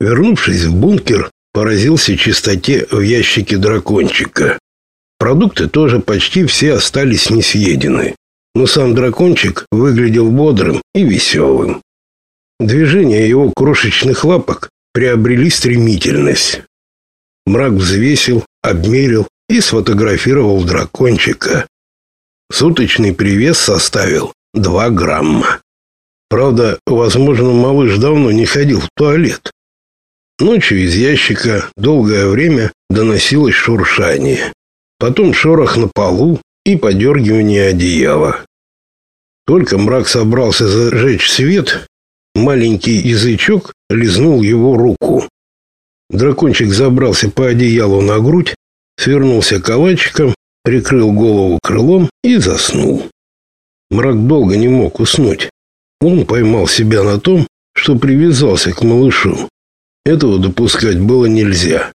Вернувшись в бункер, поразился чистоте в ящике дракончика. Продукты тоже почти все остались несъедены, но сам дракончик выглядел бодрым и веселым. Движения его крошечных лапок приобрели стремительность. Мрак взвесил, обмерил и сфотографировал дракончика. Суточный привес составил 2 грамма. Правда, возможно, малыш давно не ходил в туалет. Ночью из ящика долгое время доносилось шуршание. Потом шорох на полу и подергивание одеяла. Только мрак собрался зажечь свет, маленький язычок лизнул его руку. Дракончик забрался по одеялу на грудь, свернулся калачиком, прикрыл голову крылом и заснул. Мрак долго не мог уснуть. Он поймал себя на том, что привязался к малышу. Этого допускать было нельзя.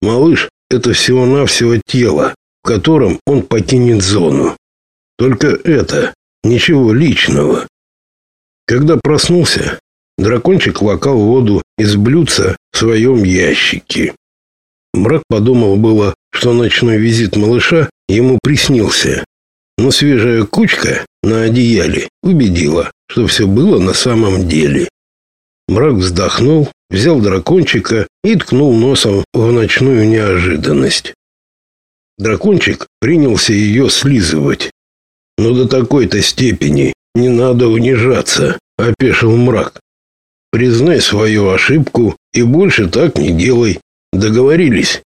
Малыш — это всего-навсего тело, в котором он покинет зону. Только это, ничего личного. Когда проснулся, дракончик лакал воду из блюдца в своем ящике. Мрак подумал было, что ночной визит малыша ему приснился. Но свежая кучка на одеяле убедила, что все было на самом деле. Мрак вздохнул взял дракончика и ткнул носом в ночную неожиданность. Дракончик принялся ее слизывать. Но до такой-то степени не надо унижаться, опешил мрак. Признай свою ошибку и больше так не делай. Договорились.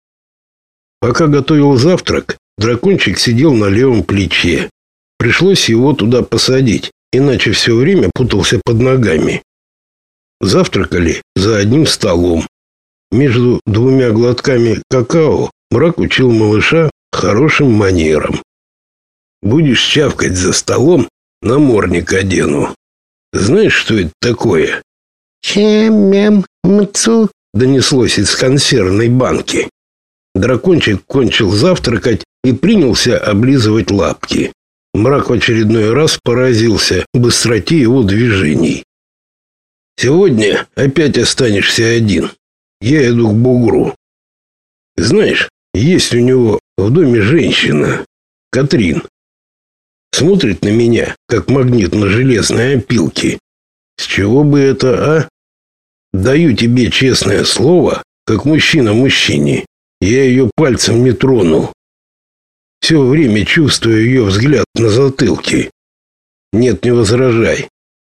Пока готовил завтрак, дракончик сидел на левом плече. Пришлось его туда посадить, иначе все время путался под ногами. Завтракали за одним столом. Между двумя глотками какао мрак учил малыша хорошим манерам. Будешь чавкать за столом, намордник одену. Знаешь, что это такое? Чем мцу донеслось из консервной банки. Дракончик кончил завтракать и принялся облизывать лапки. Мрак в очередной раз поразился быстроте его движений. Сегодня опять останешься один. Я иду к бугру. Знаешь, есть у него в доме женщина, Катрин. Смотрит на меня, как магнит на железной опилке. С чего бы это, а? Даю тебе честное слово, как мужчина мужчине. Я ее пальцем не тронул. Все время чувствую ее взгляд на затылке. Нет, не возражай.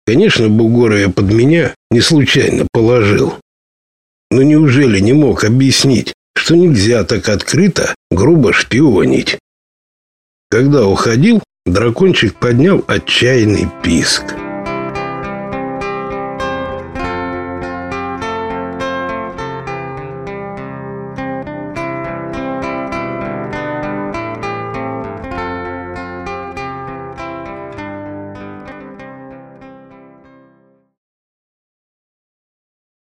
Конечно, бугора я под меня не случайно положил. Но неужели не мог объяснить, что нельзя так открыто грубо шпионить? Когда уходил, дракончик поднял отчаянный писк.